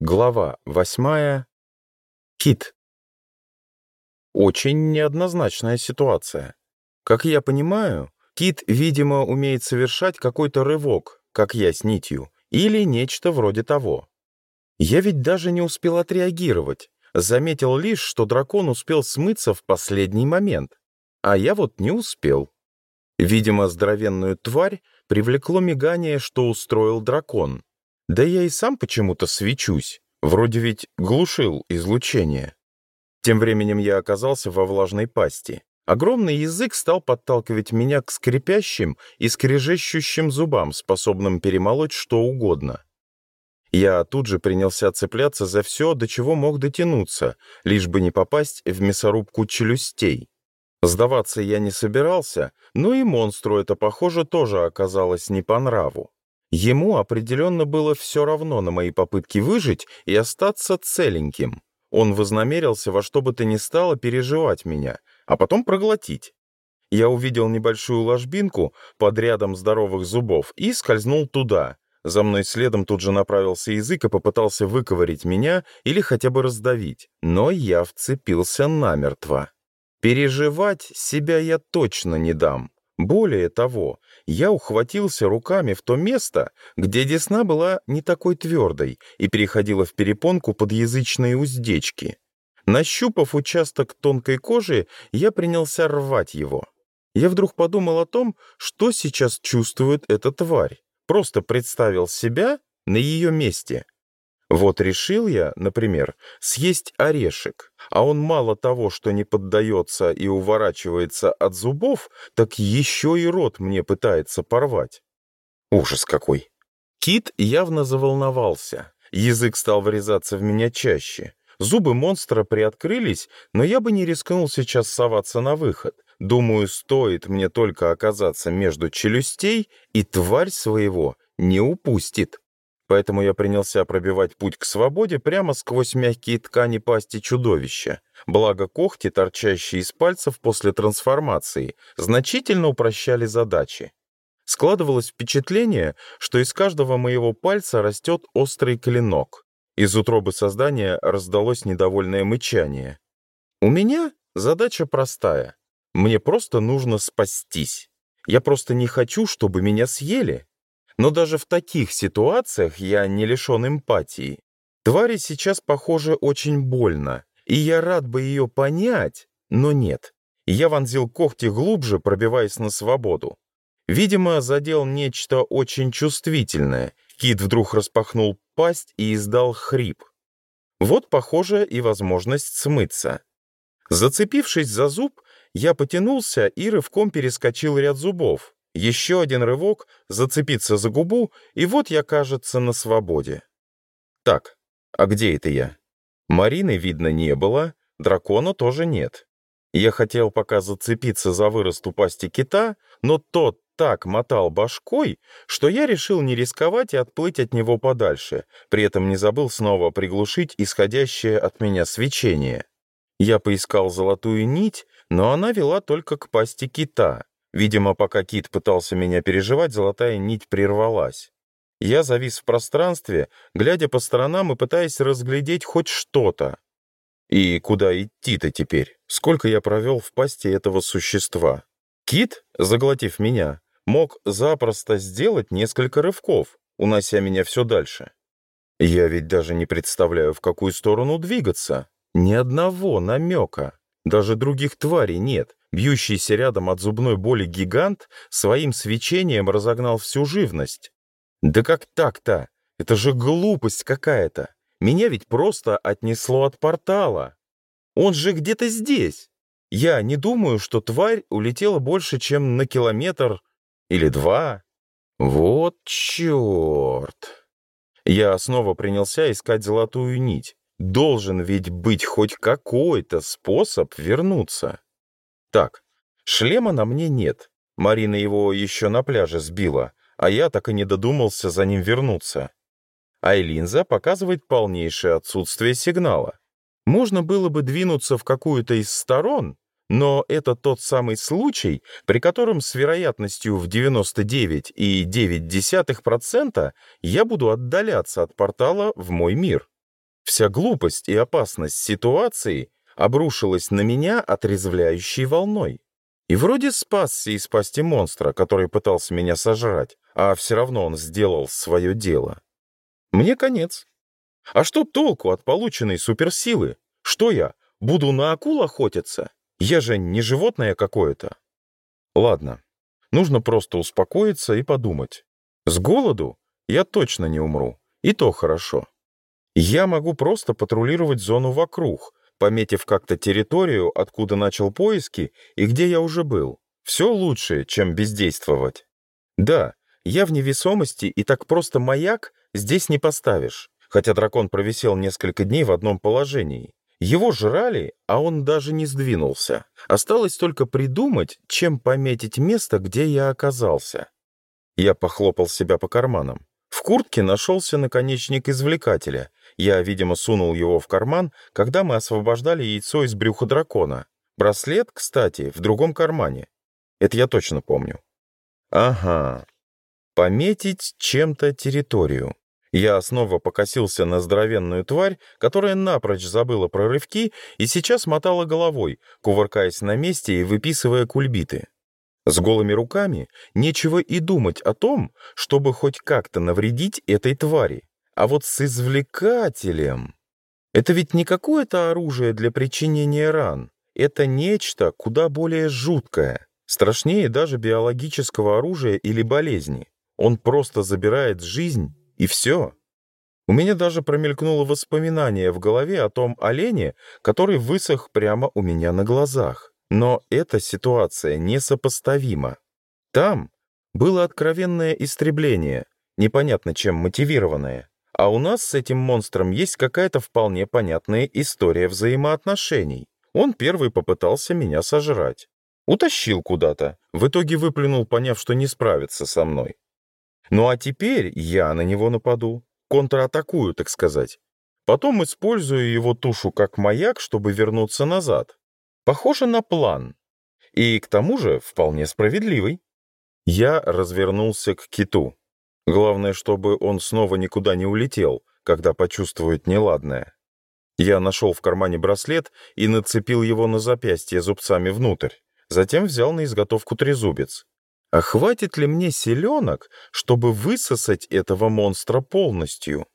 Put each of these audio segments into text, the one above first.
Глава восьмая. Кит. Очень неоднозначная ситуация. Как я понимаю, кит, видимо, умеет совершать какой-то рывок, как я с нитью, или нечто вроде того. Я ведь даже не успел отреагировать. Заметил лишь, что дракон успел смыться в последний момент. А я вот не успел. Видимо, здоровенную тварь привлекло мигание, что устроил дракон — да я и сам почему-то свечусь, вроде ведь глушил излучение. Тем временем я оказался во влажной пасти. Огромный язык стал подталкивать меня к скрипящим и скрежещущим зубам, способным перемолоть что угодно. Я тут же принялся цепляться за все, до чего мог дотянуться, лишь бы не попасть в мясорубку челюстей. Сдаваться я не собирался, но и монстру это, похоже, тоже оказалось не по нраву. Ему определенно было все равно на мои попытки выжить и остаться целеньким. Он вознамерился во что бы то ни стало переживать меня, а потом проглотить. Я увидел небольшую ложбинку под рядом здоровых зубов и скользнул туда. За мной следом тут же направился язык и попытался выковырить меня или хотя бы раздавить, но я вцепился намертво. Переживать себя я точно не дам. Более того, я ухватился руками в то место, где десна была не такой твердой и переходила в перепонку под язычные уздечки. Нащупав участок тонкой кожи, я принялся рвать его. Я вдруг подумал о том, что сейчас чувствует эта тварь. Просто представил себя на ее месте — вот решил я, например, съесть орешек, а он мало того, что не поддается и уворачивается от зубов, так еще и рот мне пытается порвать. Ужас какой! Кит явно заволновался. Язык стал врезаться в меня чаще. Зубы монстра приоткрылись, но я бы не рискнул сейчас соваться на выход. Думаю, стоит мне только оказаться между челюстей, и тварь своего не упустит поэтому я принялся пробивать путь к свободе прямо сквозь мягкие ткани пасти чудовища. Благо когти, торчащие из пальцев после трансформации, значительно упрощали задачи. Складывалось впечатление, что из каждого моего пальца растет острый клинок. Из утробы создания раздалось недовольное мычание. «У меня задача простая. Мне просто нужно спастись. Я просто не хочу, чтобы меня съели». Но даже в таких ситуациях я не лишен эмпатии. Твари сейчас, похоже, очень больно, и я рад бы ее понять, но нет. Я вонзил когти глубже, пробиваясь на свободу. Видимо, задел нечто очень чувствительное. Кит вдруг распахнул пасть и издал хрип. Вот, похоже, и возможность смыться. Зацепившись за зуб, я потянулся и рывком перескочил ряд зубов. Еще один рывок, зацепиться за губу, и вот я, кажется, на свободе. Так, а где это я? Марины, видно, не было, дракона тоже нет. Я хотел пока зацепиться за вырост у пасти кита, но тот так мотал башкой, что я решил не рисковать и отплыть от него подальше, при этом не забыл снова приглушить исходящее от меня свечение. Я поискал золотую нить, Видимо, пока Кит пытался меня переживать, золотая нить прервалась. Я завис в пространстве, глядя по сторонам и пытаясь разглядеть хоть что-то. И куда идти-то теперь? Сколько я провел в пасти этого существа? Кит, заглотив меня, мог запросто сделать несколько рывков, унося меня все дальше. Я ведь даже не представляю, в какую сторону двигаться. Ни одного намека. Даже других тварей нет, Бьющийся рядом от зубной боли гигант своим свечением разогнал всю живность. «Да как так-то? Это же глупость какая-то! Меня ведь просто отнесло от портала! Он же где-то здесь! Я не думаю, что тварь улетела больше, чем на километр или два. Вот черт!» Я снова принялся искать золотую нить. Должен ведь быть хоть какой-то способ вернуться. Так, шлема на мне нет. Марина его еще на пляже сбила, а я так и не додумался за ним вернуться. Айлинза показывает полнейшее отсутствие сигнала. Можно было бы двинуться в какую-то из сторон, но это тот самый случай, при котором с вероятностью в 99,9% я буду отдаляться от портала в мой мир. Вся глупость и опасность ситуации обрушилась на меня отрезвляющей волной. И вроде спасся и спасти монстра, который пытался меня сожрать, а все равно он сделал свое дело. Мне конец. А что толку от полученной суперсилы? Что я, буду на акул охотиться? Я же не животное какое-то. Ладно, нужно просто успокоиться и подумать. С голоду я точно не умру, и то хорошо. Я могу просто патрулировать зону вокруг, пометив как-то территорию, откуда начал поиски и где я уже был. Все лучше, чем бездействовать. Да, я в невесомости, и так просто маяк здесь не поставишь, хотя дракон провисел несколько дней в одном положении. Его жрали, а он даже не сдвинулся. Осталось только придумать, чем пометить место, где я оказался. Я похлопал себя по карманам. В куртке нашелся наконечник извлекателя, я, видимо, сунул его в карман, когда мы освобождали яйцо из брюха дракона. Браслет, кстати, в другом кармане. Это я точно помню. Ага. Пометить чем-то территорию. Я снова покосился на здоровенную тварь, которая напрочь забыла про рывки и сейчас мотала головой, кувыркаясь на месте и выписывая кульбиты. С голыми руками нечего и думать о том, чтобы хоть как-то навредить этой твари. А вот с извлекателем... Это ведь не какое-то оружие для причинения ран. Это нечто куда более жуткое, страшнее даже биологического оружия или болезни. Он просто забирает жизнь, и все. У меня даже промелькнуло воспоминание в голове о том олене, который высох прямо у меня на глазах. Но эта ситуация несопоставима. Там было откровенное истребление, непонятно чем мотивированное. А у нас с этим монстром есть какая-то вполне понятная история взаимоотношений. Он первый попытался меня сожрать. Утащил куда-то. В итоге выплюнул, поняв, что не справится со мной. Ну а теперь я на него нападу. Контратакую, так сказать. Потом использую его тушу как маяк, чтобы вернуться назад. Похоже на план. И к тому же вполне справедливый. Я развернулся к киту. Главное, чтобы он снова никуда не улетел, когда почувствует неладное. Я нашел в кармане браслет и нацепил его на запястье зубцами внутрь. Затем взял на изготовку трезубец. А хватит ли мне селенок, чтобы высосать этого монстра полностью?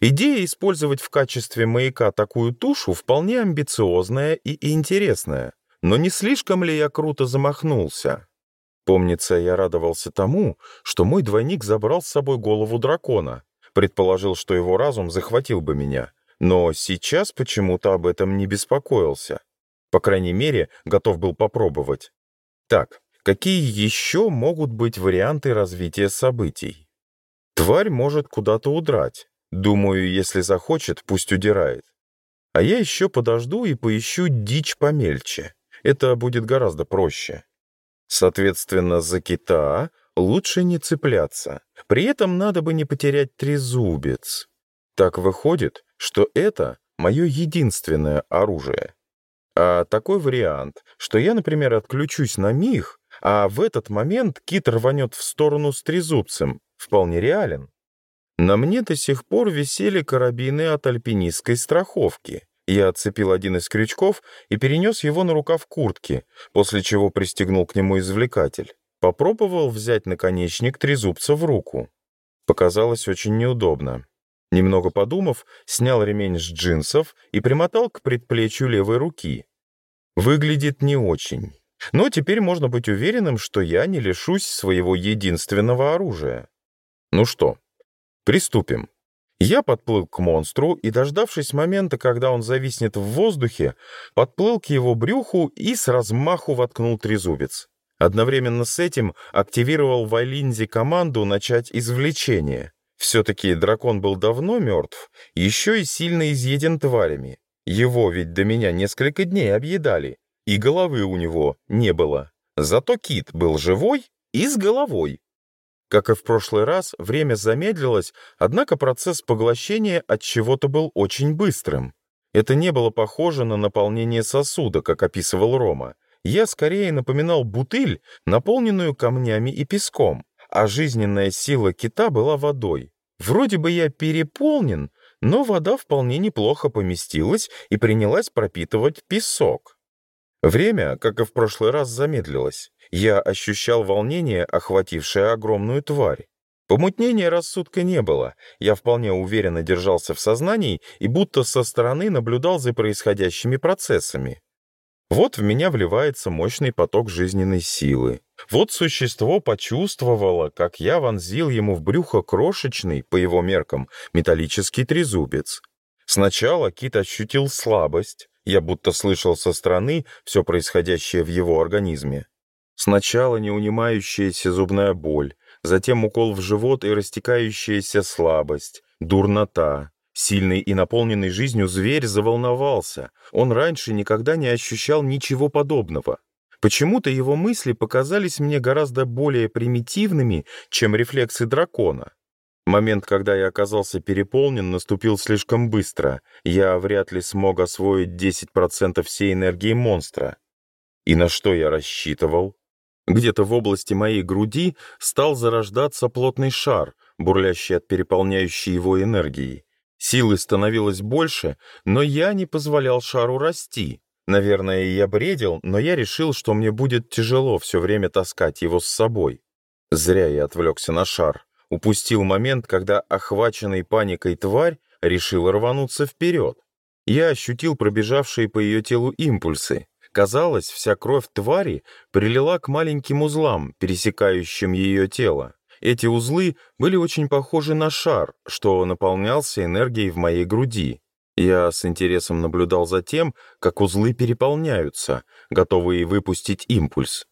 Идея использовать в качестве маяка такую тушу вполне амбициозная и интересная. Но не слишком ли я круто замахнулся? Помнится, я радовался тому, что мой двойник забрал с собой голову дракона, предположил, что его разум захватил бы меня, но сейчас почему-то об этом не беспокоился. По крайней мере, готов был попробовать. Так, какие еще могут быть варианты развития событий? Тварь может куда-то удрать. Думаю, если захочет, пусть удирает. А я еще подожду и поищу дичь помельче. Это будет гораздо проще. Соответственно, за кита лучше не цепляться. При этом надо бы не потерять трезубец. Так выходит, что это мое единственное оружие. А такой вариант, что я, например, отключусь на миг, а в этот момент кит рванет в сторону с трезубцем, вполне реален. На мне до сих пор висели карабины от альпинистской страховки, я отцепил один из крючков и перенес его на рукав куртки, после чего пристегнул к нему извлекатель. Попробовал взять наконечник трезубца в руку. Показалось очень неудобно. Немного подумав, снял ремень с джинсов и примотал к предплечью левой руки. Выглядит не очень. Но теперь можно быть уверенным, что я не лишусь своего единственного оружия. Ну что, приступим. Я подплыл к монстру и, дождавшись момента, когда он зависнет в воздухе, подплыл к его брюху и с размаху воткнул трезубец. Одновременно с этим активировал Вайлинзи команду начать извлечение. Все-таки дракон был давно мертв, еще и сильно изъеден тварями. Его ведь до меня несколько дней объедали, и головы у него не было. Зато кит был живой и с головой. Как и в прошлый раз, время замедлилось, однако процесс поглощения от чего-то был очень быстрым. Это не было похоже на наполнение сосуда, как описывал Рома. Я скорее напоминал бутыль, наполненную камнями и песком, а жизненная сила кита была водой. Вроде бы я переполнен, но вода вполне неплохо поместилась и принялась пропитывать песок. Время, как и в прошлый раз, замедлилось. Я ощущал волнение, охватившее огромную тварь. Помутнения рассудка не было, я вполне уверенно держался в сознании и будто со стороны наблюдал за происходящими процессами. Вот в меня вливается мощный поток жизненной силы. Вот существо почувствовало, как я вонзил ему в брюхо крошечный, по его меркам, металлический трезубец. Сначала кит ощутил слабость, я будто слышал со стороны все происходящее в его организме. Сначала неунимающаяся зубная боль, затем укол в живот и растекающаяся слабость, дурнота. Сильный и наполненный жизнью зверь заволновался. Он раньше никогда не ощущал ничего подобного. Почему-то его мысли показались мне гораздо более примитивными, чем рефлексы дракона. Момент, когда я оказался переполнен, наступил слишком быстро. Я вряд ли смог освоить 10% всей энергии монстра. И на что я рассчитывал? Где-то в области моей груди стал зарождаться плотный шар, бурлящий от переполняющей его энергии. Силы становилось больше, но я не позволял шару расти. Наверное, я бредил, но я решил, что мне будет тяжело все время таскать его с собой. Зря я отвлекся на шар. Упустил момент, когда охваченный паникой тварь решила рвануться вперед. Я ощутил пробежавшие по ее телу импульсы. Казалось, вся кровь твари прилила к маленьким узлам, пересекающим ее тело. Эти узлы были очень похожи на шар, что наполнялся энергией в моей груди. Я с интересом наблюдал за тем, как узлы переполняются, готовые выпустить импульс.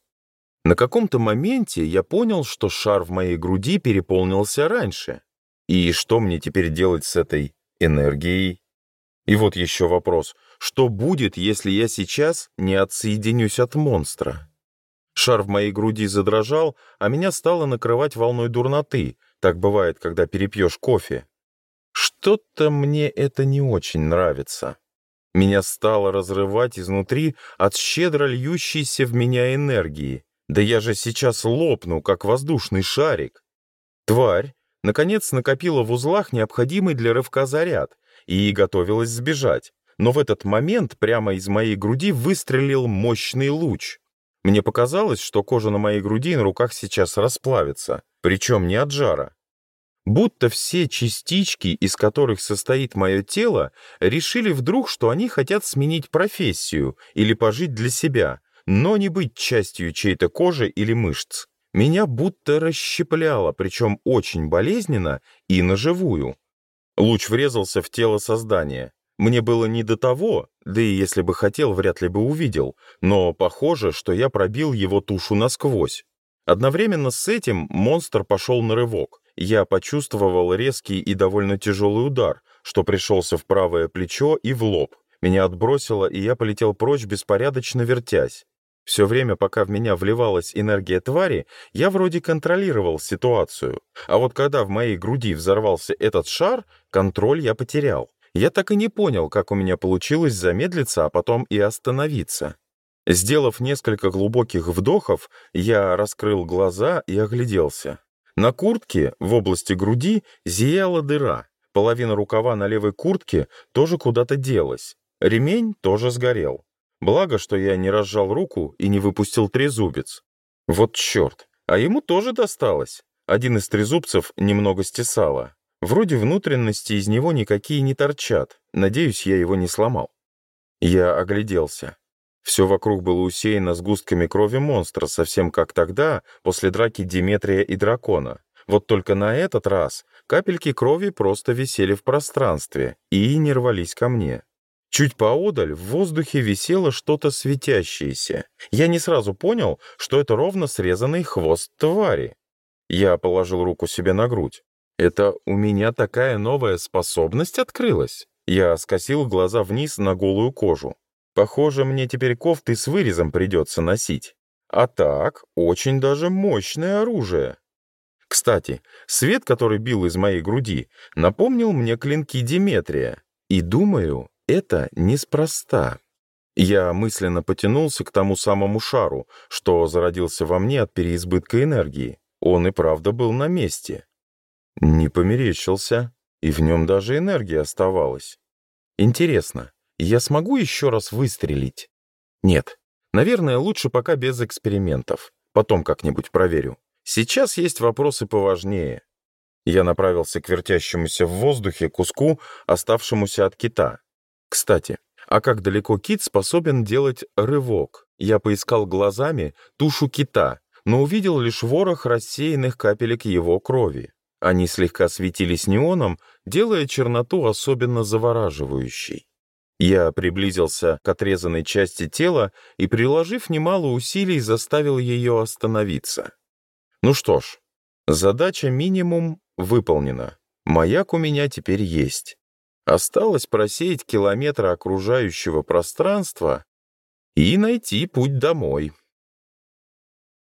На каком-то моменте я понял, что шар в моей груди переполнился раньше. И что мне теперь делать с этой энергией? И вот еще вопрос. Что будет, если я сейчас не отсоединюсь от монстра? Шар в моей груди задрожал, а меня стало накрывать волной дурноты. Так бывает, когда перепьешь кофе. Что-то мне это не очень нравится. Меня стало разрывать изнутри от щедро льющейся в меня энергии. Да я же сейчас лопну, как воздушный шарик. Тварь, наконец, накопила в узлах необходимый для рывка заряд и готовилась сбежать но в этот момент прямо из моей груди выстрелил мощный луч. Мне показалось, что кожа на моей груди и на руках сейчас расплавится, причем не от жара. Будто все частички, из которых состоит мое тело, решили вдруг, что они хотят сменить профессию или пожить для себя, но не быть частью чьей-то кожи или мышц. Меня будто расщепляло, причем очень болезненно и наживую. Луч врезался в тело создания. Мне было не до того, да и если бы хотел, вряд ли бы увидел, но похоже, что я пробил его тушу насквозь. Одновременно с этим монстр пошел на рывок. Я почувствовал резкий и довольно тяжелый удар, что пришелся в правое плечо и в лоб. Меня отбросило, и я полетел прочь, беспорядочно вертясь. Все время, пока в меня вливалась энергия твари, я вроде контролировал ситуацию. А вот когда в моей груди взорвался этот шар, контроль я потерял. Я так и не понял, как у меня получилось замедлиться, а потом и остановиться. Сделав несколько глубоких вдохов, я раскрыл глаза и огляделся. На куртке в области груди зияла дыра. Половина рукава на левой куртке тоже куда-то делась. Ремень тоже сгорел. Благо, что я не разжал руку и не выпустил трезубец. Вот черт, а ему тоже досталось. Один из трезубцев немного стесало. Вроде внутренности из него никакие не торчат. Надеюсь, я его не сломал. Я огляделся. Все вокруг было усеяно сгустками крови монстра, совсем как тогда, после драки Диметрия и Дракона. Вот только на этот раз капельки крови просто висели в пространстве и не рвались ко мне. Чуть поодаль в воздухе висело что-то светящееся. Я не сразу понял, что это ровно срезанный хвост твари. Я положил руку себе на грудь. Это у меня такая новая способность открылась? Я скосил глаза вниз на голую кожу. Похоже, мне теперь кофты с вырезом придется носить. А так, очень даже мощное оружие. Кстати, свет, который бил из моей груди, напомнил мне клинки Диметрия. И думаю, это неспроста. Я мысленно потянулся к тому самому шару, что зародился во мне от переизбытка энергии. Он и правда был на месте. Не померещился, и в нем даже энергия оставалась. Интересно, я смогу еще раз выстрелить? Нет, наверное, лучше пока без экспериментов. Потом как-нибудь проверю. Сейчас есть вопросы поважнее. Я направился к вертящемуся в воздухе куску, оставшемуся от кита. Кстати, а как далеко кит способен делать рывок? Я поискал глазами тушу кита, но увидел лишь ворох рассеянных капелек его крови. Они слегка светились неоном, делая черноту особенно завораживающей. Я приблизился к отрезанной части тела и, приложив немало усилий, заставил ее остановиться. Ну что ж, задача минимум выполнена. Маяк у меня теперь есть. Осталось просеять километры окружающего пространства и найти путь домой.